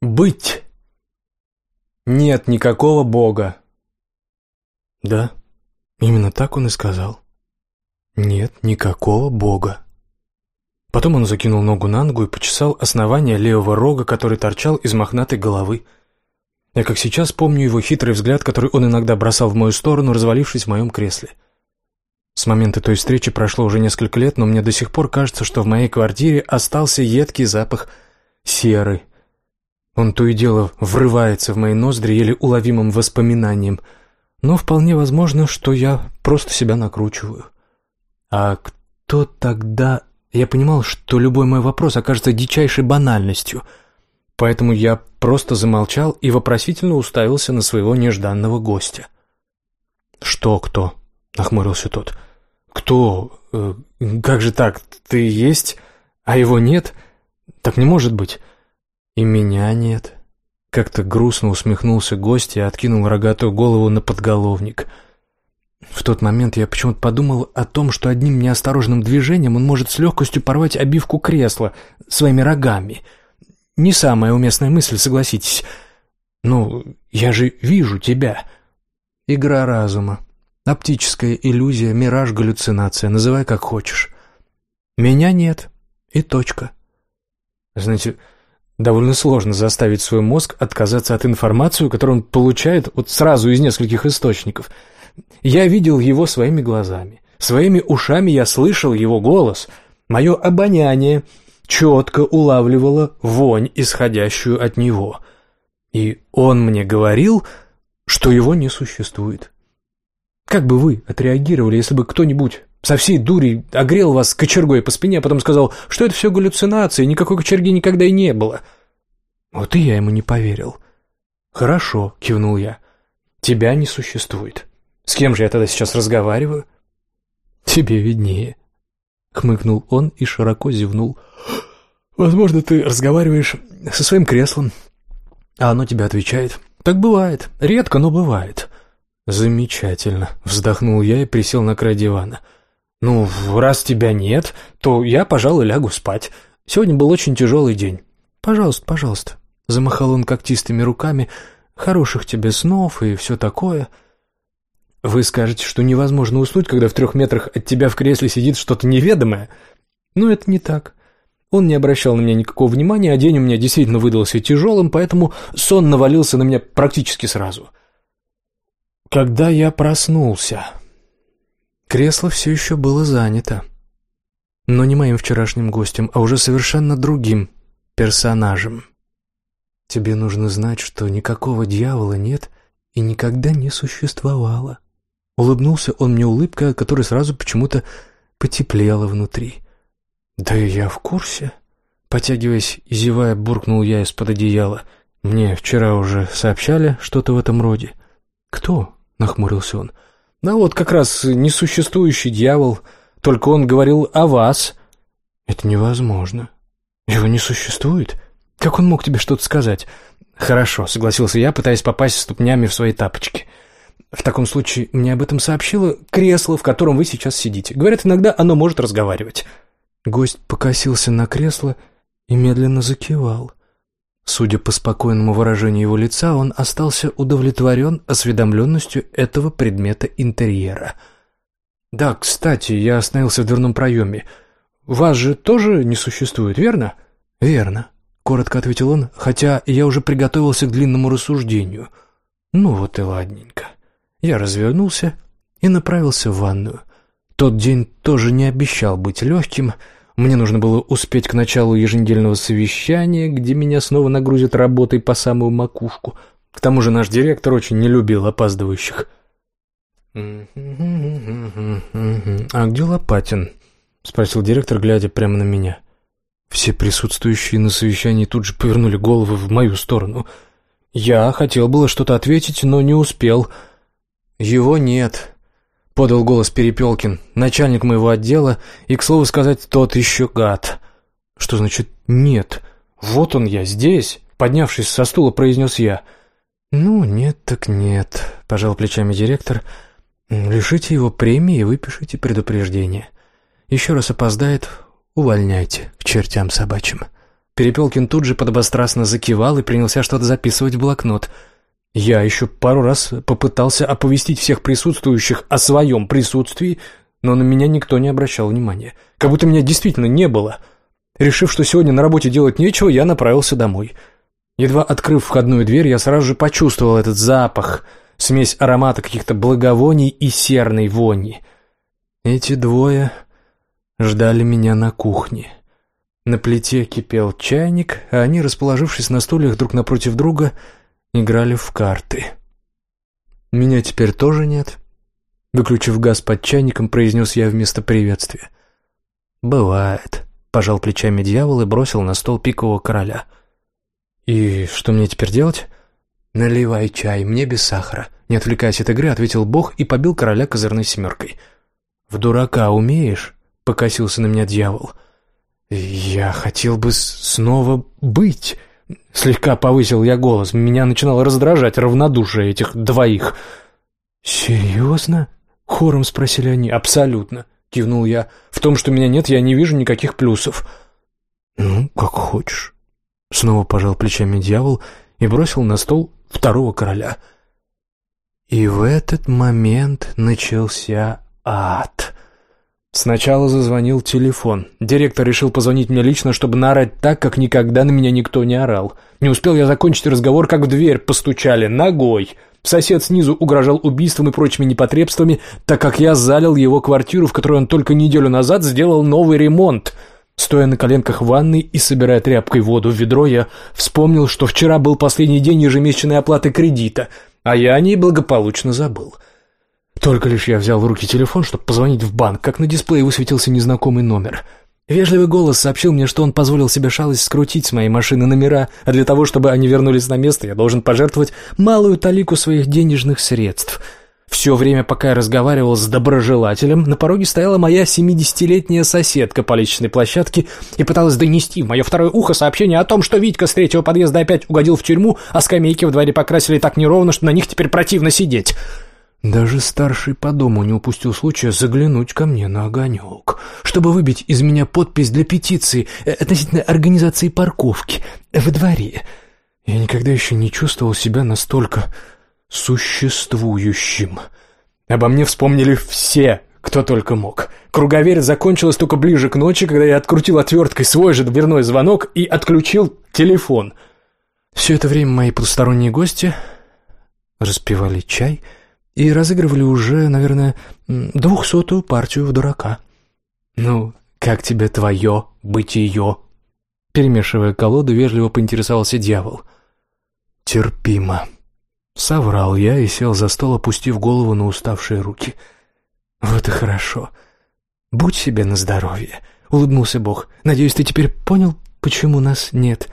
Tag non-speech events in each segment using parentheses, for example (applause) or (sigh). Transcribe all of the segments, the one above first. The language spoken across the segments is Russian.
Быть. Нет никакого Бога. Да, именно так он и сказал. Нет никакого Бога. Потом он закинул ногу на ногу и почесал основание левого рога, который торчал из мохнатой головы. Я как сейчас помню его хитрый взгляд, который он иногда бросал в мою сторону, развалившись в моем кресле. С момента той встречи прошло уже несколько лет, но мне до сих пор кажется, что в моей квартире остался едкий запах серы, он то и дело врывается в мои ноздри еле уловимым воспоминанием, но вполне возможно, что я просто себя накручиваю. А кто тогда... Я понимал, что любой мой вопрос окажется дичайшей банальностью, поэтому я просто замолчал и вопросительно уставился на своего нежданного гостя. «Что кто?» — нахмурился тот. «Кто? Э, как же так? Ты есть, а его нет? Так не может быть». «И меня нет». Как-то грустно усмехнулся гость и откинул рогатую голову на подголовник. В тот момент я почему-то подумал о том, что одним неосторожным движением он может с легкостью порвать обивку кресла своими рогами. Не самая уместная мысль, согласитесь. «Ну, я же вижу тебя». Игра разума. Оптическая иллюзия, мираж, галлюцинация, называй как хочешь. Меня нет. И точка. Знаете, Довольно сложно заставить свой мозг отказаться от информации, которую он получает вот сразу из нескольких источников. Я видел его своими глазами. Своими ушами я слышал его голос. Мое обоняние четко улавливало вонь, исходящую от него. И он мне говорил, что его не существует. Как бы вы отреагировали, если бы кто-нибудь со всей дури огрел вас кочергой по спине, а потом сказал, что это все галлюцинации, никакой кочерги никогда и не было. Вот и я ему не поверил. «Хорошо», — кивнул я. «Тебя не существует. С кем же я тогда сейчас разговариваю?» «Тебе виднее», — хмыкнул он и широко зевнул. «Возможно, ты разговариваешь со своим креслом, а оно тебе отвечает. Так бывает. Редко, но бывает». «Замечательно», — вздохнул я и присел на край дивана. «Ну, раз тебя нет, то я, пожалуй, лягу спать. Сегодня был очень тяжелый день». «Пожалуйста, пожалуйста», — замахал он когтистыми руками, «хороших тебе снов и все такое». «Вы скажете, что невозможно уснуть, когда в трех метрах от тебя в кресле сидит что-то неведомое?» «Но это не так. Он не обращал на меня никакого внимания, а день у меня действительно выдался тяжелым, поэтому сон навалился на меня практически сразу». Когда я проснулся, кресло все еще было занято. Но не моим вчерашним гостем, а уже совершенно другим персонажем. Тебе нужно знать, что никакого дьявола нет и никогда не существовало. Улыбнулся он мне улыбкой, которая сразу почему-то потеплела внутри. Да и я в курсе. Потягиваясь и зевая, буркнул я из-под одеяла. Мне вчера уже сообщали что-то в этом роде. Кто? — нахмурился он. «Да вот как раз несуществующий дьявол, только он говорил о вас». «Это невозможно. Его не существует? Как он мог тебе что-то сказать?» «Хорошо», — согласился я, пытаясь попасть ступнями в свои тапочки. «В таком случае мне об этом сообщило кресло, в котором вы сейчас сидите. Говорят, иногда оно может разговаривать». Гость покосился на кресло и медленно закивал. Судя по спокойному выражению его лица, он остался удовлетворен осведомленностью этого предмета интерьера. «Да, кстати, я остановился в дверном проеме. Вас же тоже не существует, верно?» «Верно», — коротко ответил он, хотя я уже приготовился к длинному рассуждению. «Ну вот и ладненько». Я развернулся и направился в ванную. Тот день тоже не обещал быть легким, — мне нужно было успеть к началу еженедельного совещания, где меня снова нагрузят работой по самую макушку. К тому же наш директор очень не любил опаздывающих. «А где Лопатин?» — спросил директор, глядя прямо на меня. Все присутствующие на совещании тут же повернули головы в мою сторону. Я хотел было что-то ответить, но не успел. «Его нет», подал голос Перепелкин, начальник моего отдела, и, к слову сказать, тот еще гад. Что значит «нет»? Вот он я, здесь, поднявшись со стула, произнес я. «Ну, нет так нет», — пожал плечами директор. «Лишите его премии и выпишите предупреждение. Еще раз опоздает, увольняйте к чертям собачьим». Перепелкин тут же подобострастно закивал и принялся что-то записывать в блокнот. Я еще пару раз попытался оповестить всех присутствующих о своем присутствии, но на меня никто не обращал внимания. Как будто меня действительно не было. Решив, что сегодня на работе делать нечего, я направился домой. Едва открыв входную дверь, я сразу же почувствовал этот запах, смесь аромата каких-то благовоний и серной вони. Эти двое ждали меня на кухне. На плите кипел чайник, а они, расположившись на стульях друг напротив друга, играли в карты. «Меня теперь тоже нет?» Выключив газ под чайником, произнес я вместо приветствия. «Бывает», — пожал плечами дьявол и бросил на стол пикового короля. «И что мне теперь делать?» «Наливай чай, мне без сахара», — не отвлекаясь от игры, ответил бог и побил короля козырной семеркой. «В дурака умеешь?» — покосился на меня дьявол. «Я хотел бы снова быть...» Слегка повысил я голос. Меня начинало раздражать равнодушие этих двоих. «Серьезно?» — хором спросили они. «Абсолютно», — кивнул я. «В том, что меня нет, я не вижу никаких плюсов». «Ну, как хочешь». Снова пожал плечами дьявол и бросил на стол второго короля. И в этот момент начался ад. Сначала зазвонил телефон. Директор решил позвонить мне лично, чтобы наорать так, как никогда на меня никто не орал. Не успел я закончить разговор, как в дверь постучали ногой. Сосед снизу угрожал убийством и прочими непотребствами, так как я залил его квартиру, в которой он только неделю назад сделал новый ремонт. Стоя на коленках в ванной и собирая тряпкой воду в ведро, я вспомнил, что вчера был последний день ежемесячной оплаты кредита, а я о ней благополучно забыл. — только лишь я взял в руки телефон, чтобы позвонить в банк, как на дисплее высветился незнакомый номер. Вежливый голос сообщил мне, что он позволил себе шалость скрутить с моей машины номера, а для того, чтобы они вернулись на место, я должен пожертвовать малую талику своих денежных средств. Все время, пока я разговаривал с доброжелателем, на пороге стояла моя семидесятилетняя соседка по личной площадке и пыталась донести в мое второе ухо сообщение о том, что Витька с третьего подъезда опять угодил в тюрьму, а скамейки в дворе покрасили так неровно, что на них теперь противно сидеть. Даже старший по дому не упустил случая заглянуть ко мне на огонек, чтобы выбить из меня подпись для петиции э, относительно организации парковки во дворе. Я никогда еще не чувствовал себя настолько существующим. Обо мне вспомнили все, кто только мог. Круговерь закончилась только ближе к ночи, когда я открутил отверткой свой же дверной звонок и отключил телефон. Все это время мои потусторонние гости распивали чай — и разыгрывали уже, наверное, двухсотую партию в дурака. «Ну, как тебе твое бытие?» Перемешивая колоду, вежливо поинтересовался дьявол. «Терпимо». Соврал я и сел за стол, опустив голову на уставшие руки. «Вот и хорошо. Будь себе на здоровье», — улыбнулся Бог. «Надеюсь, ты теперь понял, почему нас нет.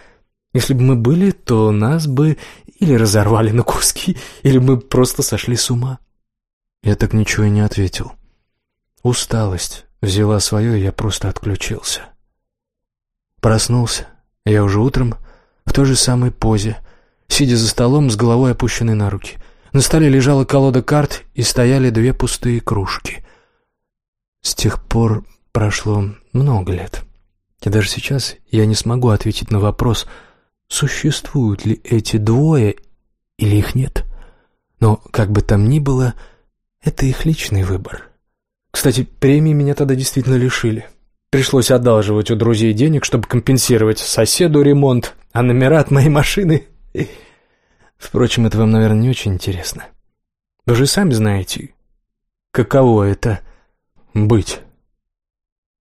Если бы мы были, то нас бы или разорвали на куски, или мы просто сошли с ума. Я так ничего и не ответил. Усталость взяла свое, и я просто отключился. Проснулся. Я уже утром в той же самой позе, сидя за столом с головой опущенной на руки. На столе лежала колода карт, и стояли две пустые кружки. С тех пор прошло много лет. И даже сейчас я не смогу ответить на вопрос — существуют ли эти двое или их нет. Но, как бы там ни было, это их личный выбор. Кстати, премии меня тогда действительно лишили. Пришлось одалживать у друзей денег, чтобы компенсировать соседу ремонт, а номера от моей машины... (laughs) Впрочем, это вам, наверное, не очень интересно. Вы же сами знаете, каково это — быть